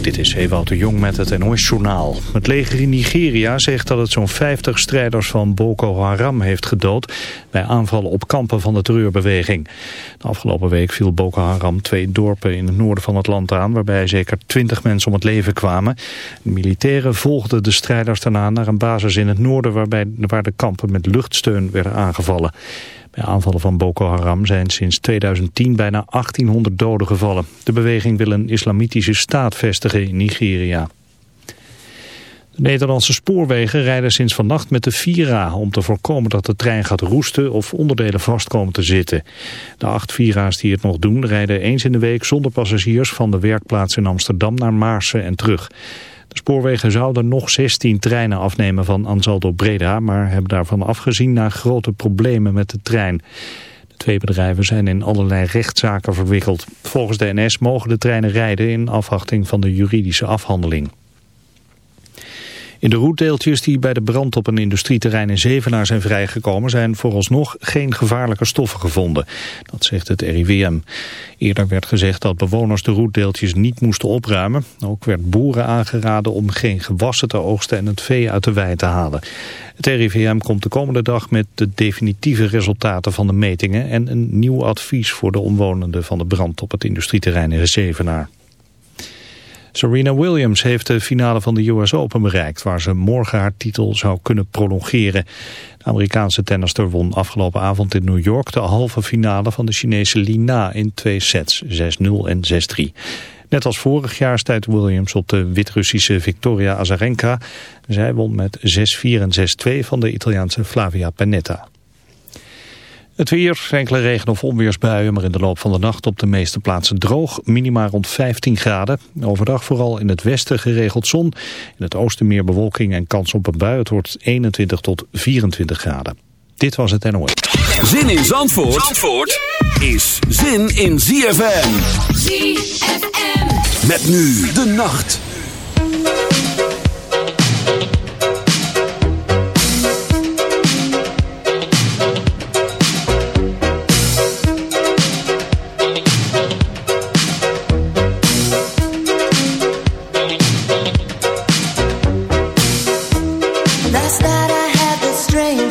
Dit is Ewout de Jong met het NOS-journaal. Het leger in Nigeria zegt dat het zo'n 50 strijders van Boko Haram heeft gedood... bij aanvallen op kampen van de terreurbeweging. De afgelopen week viel Boko Haram twee dorpen in het noorden van het land aan... waarbij zeker 20 mensen om het leven kwamen. De militairen volgden de strijders daarna naar een basis in het noorden... Waarbij, waar de kampen met luchtsteun werden aangevallen. Bij aanvallen van Boko Haram zijn sinds 2010 bijna 1800 doden gevallen. De beweging wil een islamitische staat vestigen in Nigeria. De Nederlandse spoorwegen rijden sinds vannacht met de Vira om te voorkomen dat de trein gaat roesten of onderdelen vast komen te zitten. De acht Vira's die het nog doen rijden eens in de week zonder passagiers van de werkplaats in Amsterdam naar Maarsen en terug. De spoorwegen zouden nog 16 treinen afnemen van Ansaldo Breda, maar hebben daarvan afgezien na grote problemen met de trein. De twee bedrijven zijn in allerlei rechtszaken verwikkeld. Volgens de NS mogen de treinen rijden in afwachting van de juridische afhandeling. In de roetdeeltjes die bij de brand op een industrieterrein in Zevenaar zijn vrijgekomen zijn vooralsnog geen gevaarlijke stoffen gevonden. Dat zegt het RIVM. Eerder werd gezegd dat bewoners de roetdeeltjes niet moesten opruimen. Ook werd boeren aangeraden om geen gewassen te oogsten en het vee uit de wei te halen. Het RIVM komt de komende dag met de definitieve resultaten van de metingen en een nieuw advies voor de omwonenden van de brand op het industrieterrein in Zevenaar. Serena Williams heeft de finale van de US Open bereikt... waar ze morgen haar titel zou kunnen prolongeren. De Amerikaanse tennister won afgelopen avond in New York... de halve finale van de Chinese Lina in twee sets, 6-0 en 6-3. Net als vorig jaar stuit Williams op de Wit-Russische Victoria Azarenka. Zij won met 6-4 en 6-2 van de Italiaanse Flavia Pennetta. Het weer, enkele regen- of onweersbuien, maar in de loop van de nacht op de meeste plaatsen droog. Minima rond 15 graden. Overdag vooral in het westen geregeld zon. In het oosten meer bewolking en kans op een bui. Het wordt 21 tot 24 graden. Dit was het NOS. Zin in Zandvoort, Zandvoort is zin in ZFM. ZFM. Met nu de nacht. strange.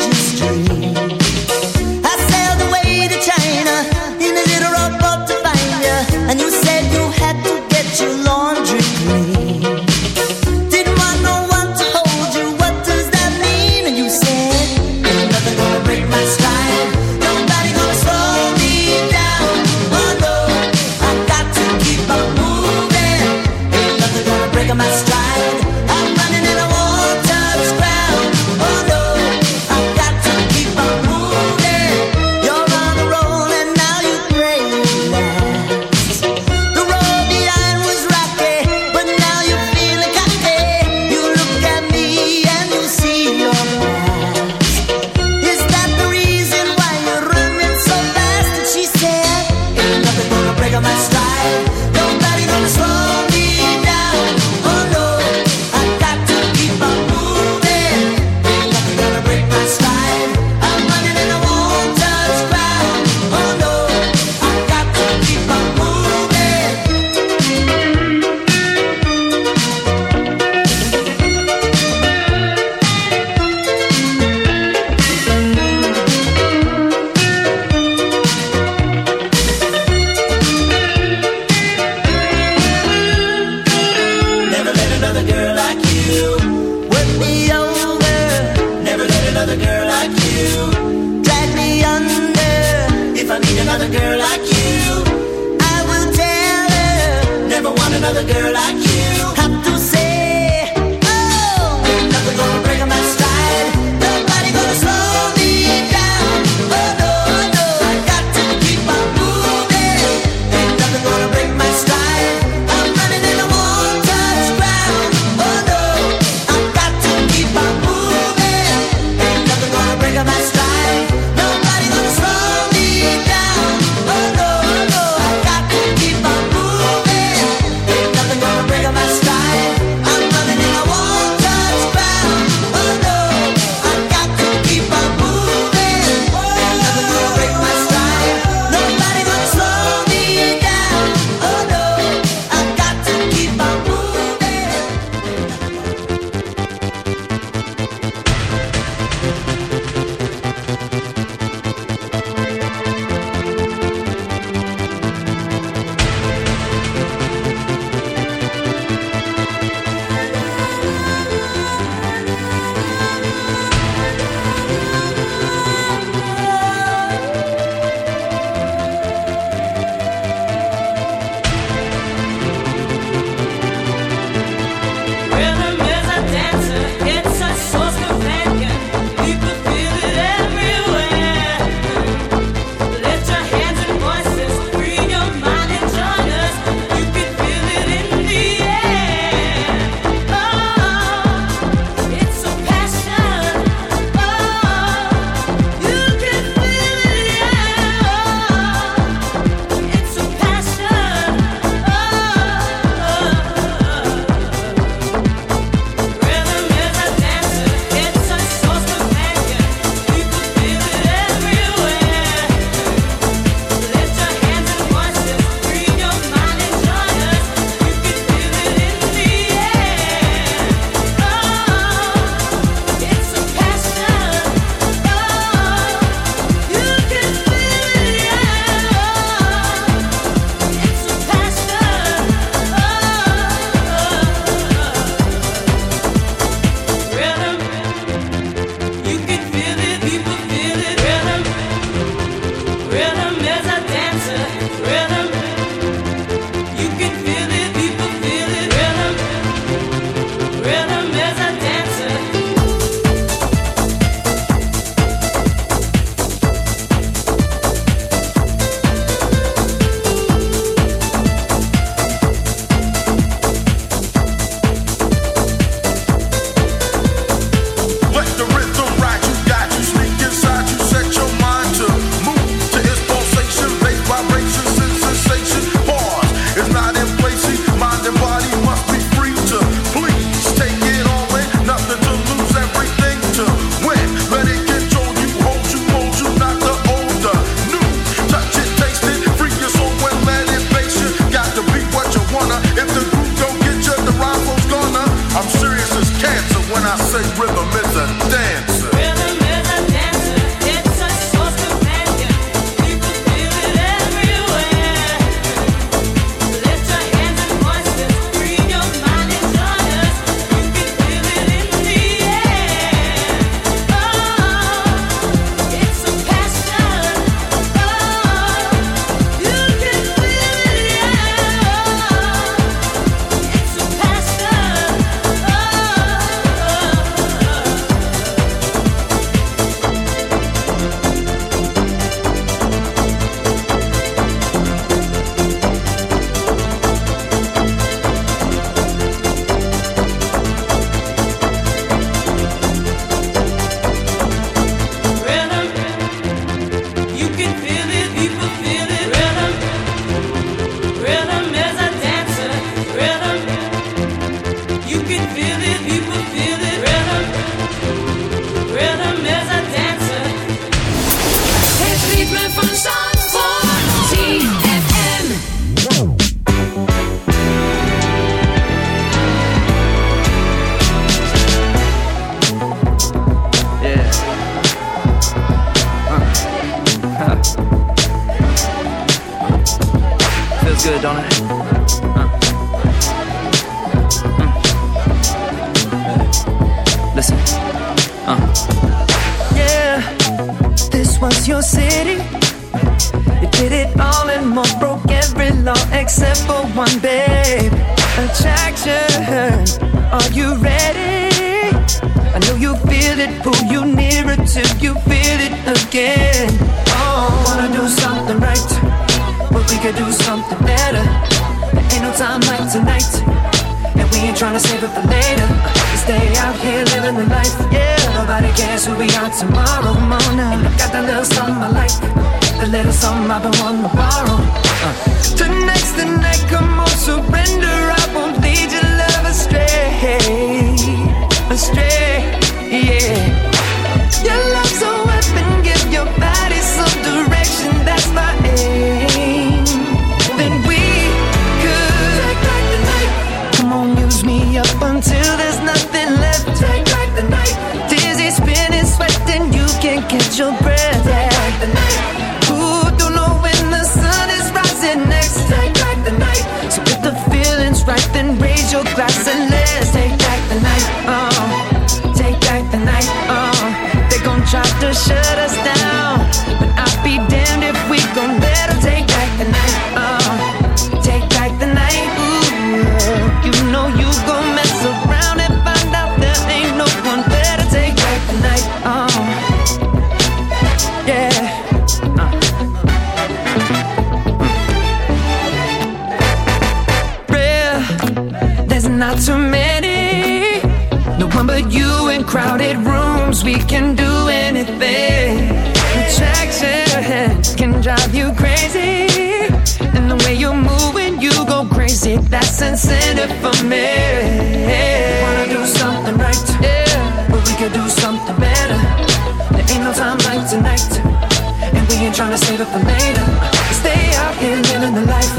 catch your breath sense in it for me. Wanna do something right, yeah. but we could do something better. There ain't no time like tonight, and we ain't trying to save it for later. Stay out here living the life.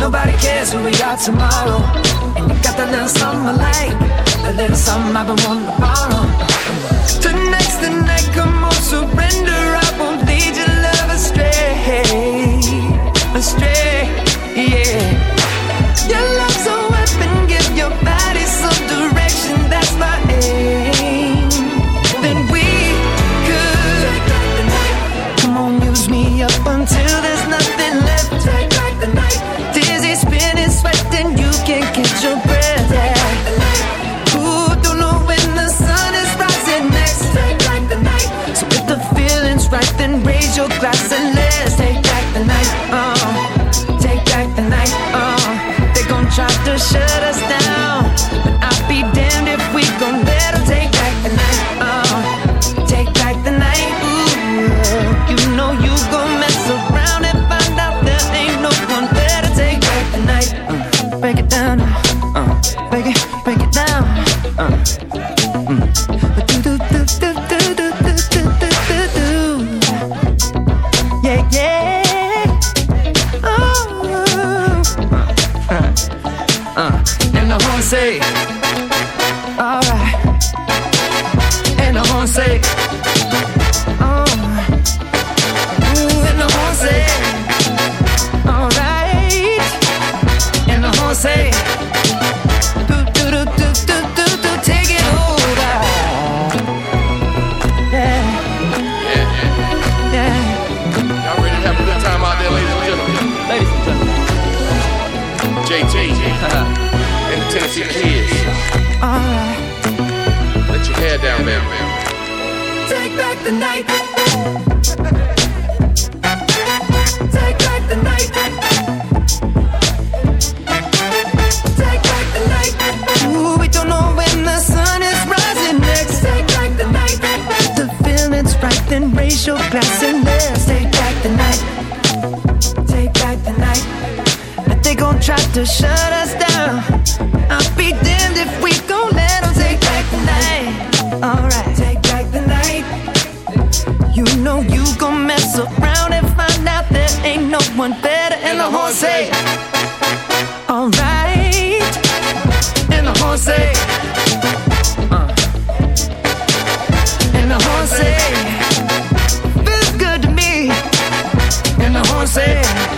Nobody cares who we are tomorrow. And you got that little something I like, a little something I've been wanting to borrow. Tonight's the night, come on, surrender. the say, eh? feels good to me. And the horse,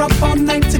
up all night to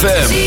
ZFM.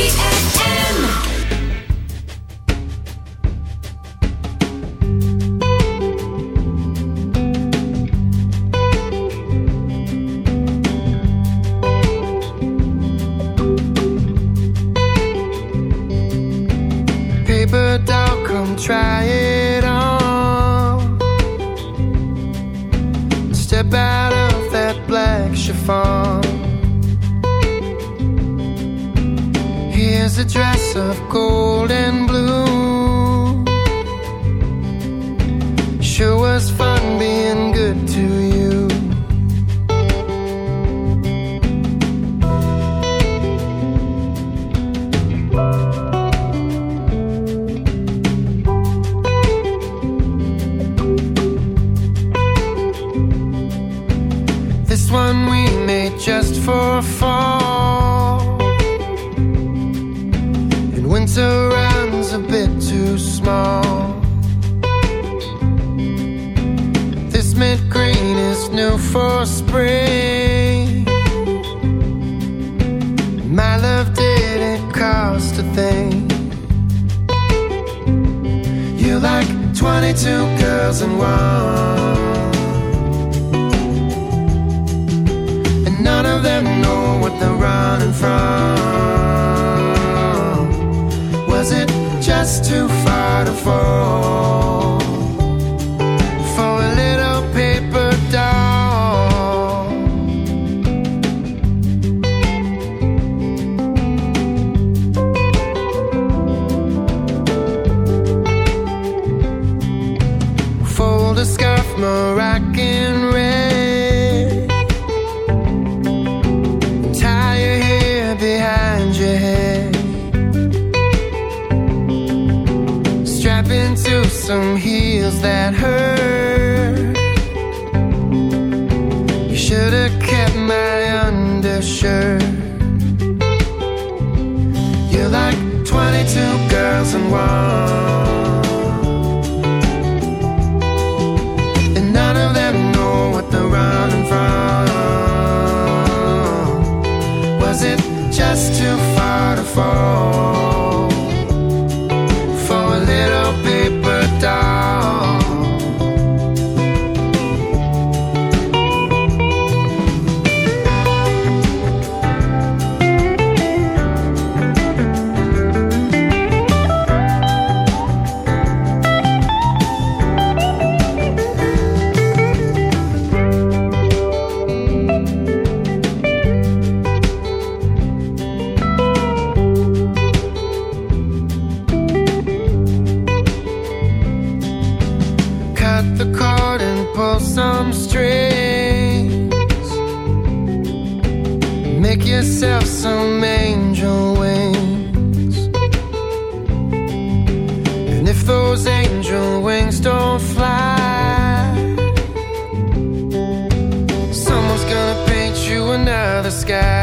Sky.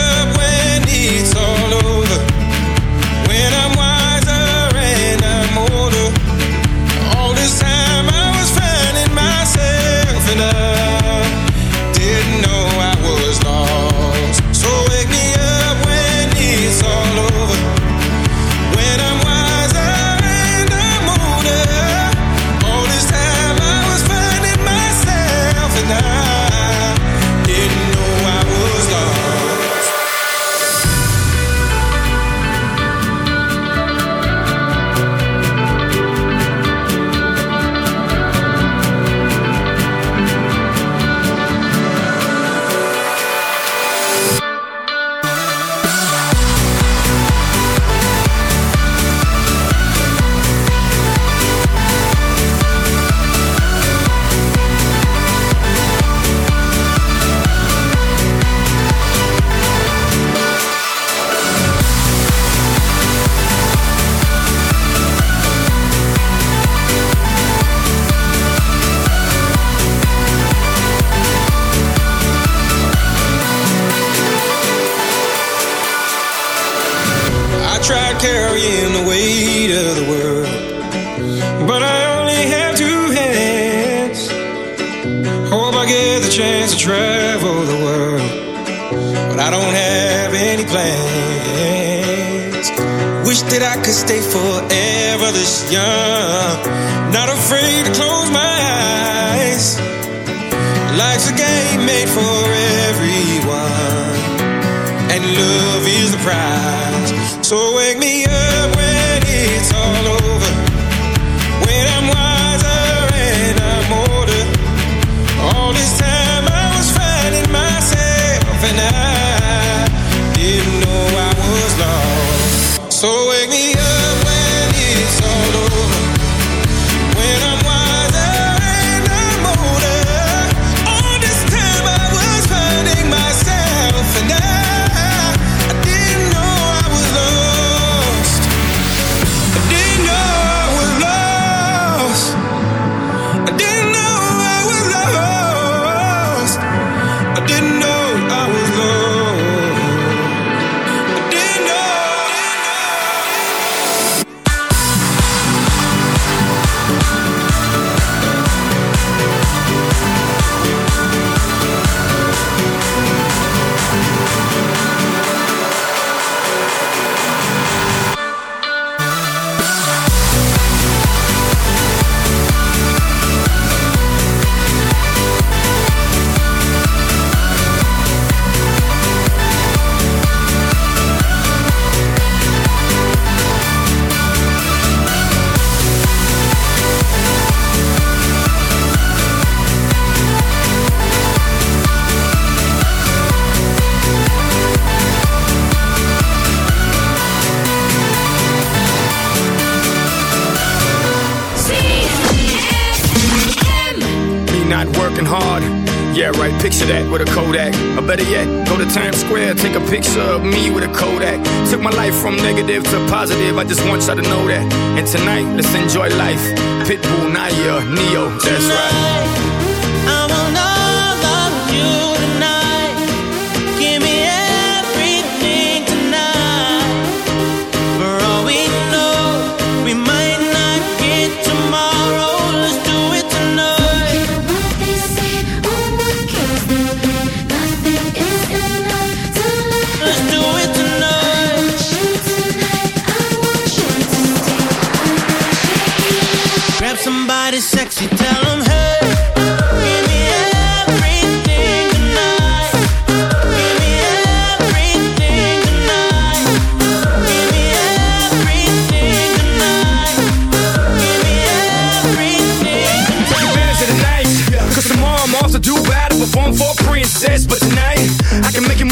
sexy, tell them hey.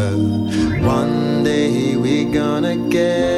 Over. One day we're gonna get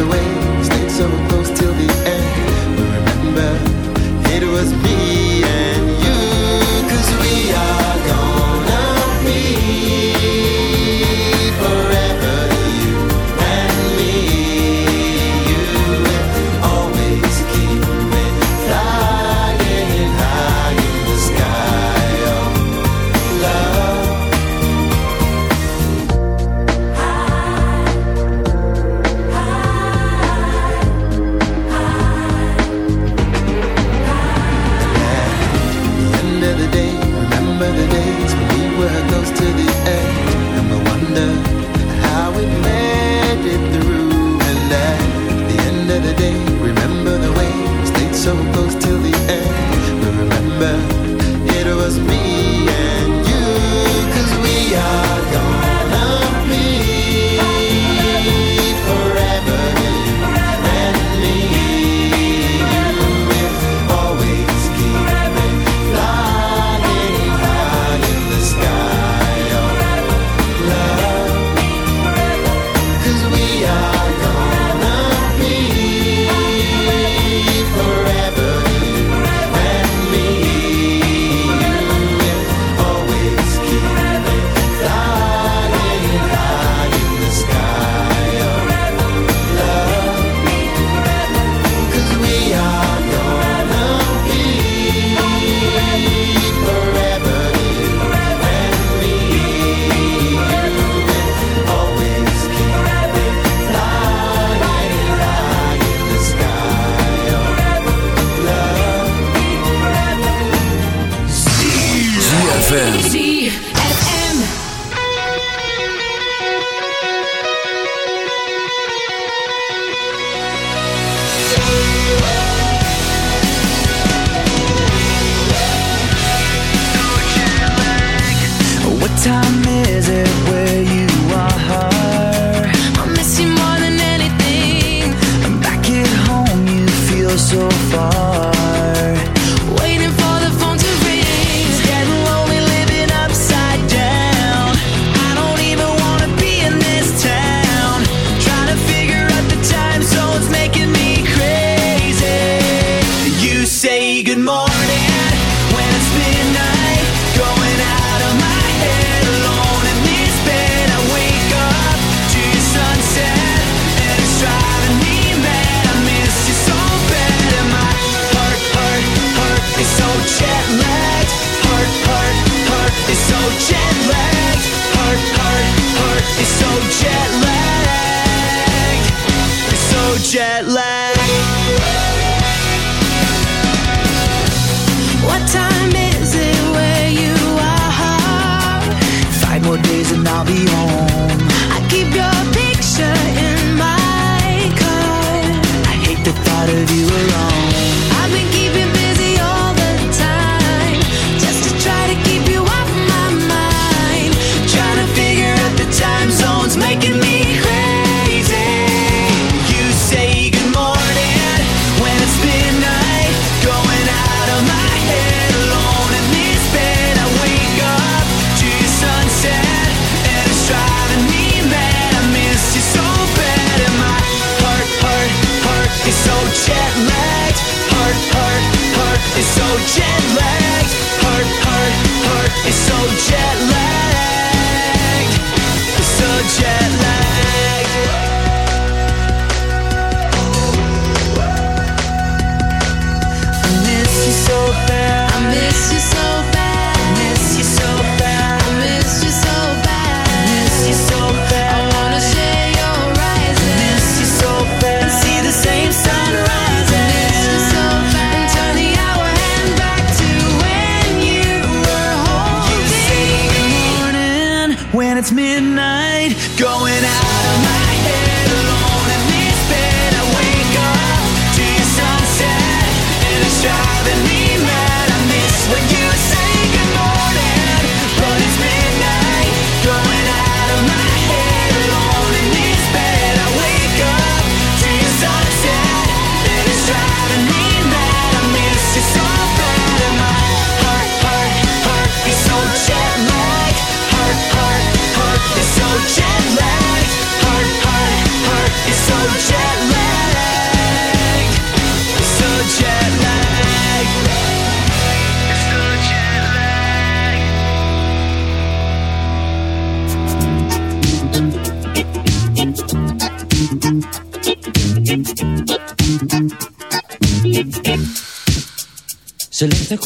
the way stayed so close.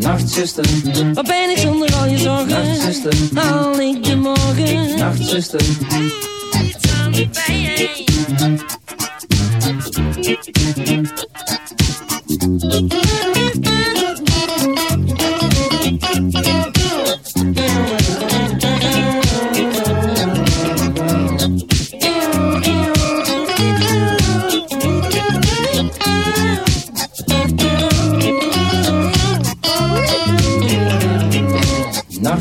Nachtzuster, wat ben ik zonder al je zorgen? Nachtzuster, haal ik de morgen? Nachtzuster, iets aan de pijn.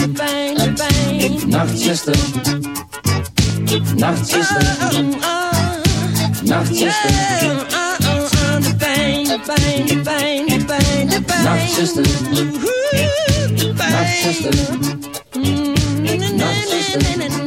de pijn, de pijn. Nachtzuster, Nachtzuster, Nachtzuster, aan de pijn, de pijn, de pijn, de pijn, de pijn. Nachtzuster, Nachtzuster, Nachtzuster.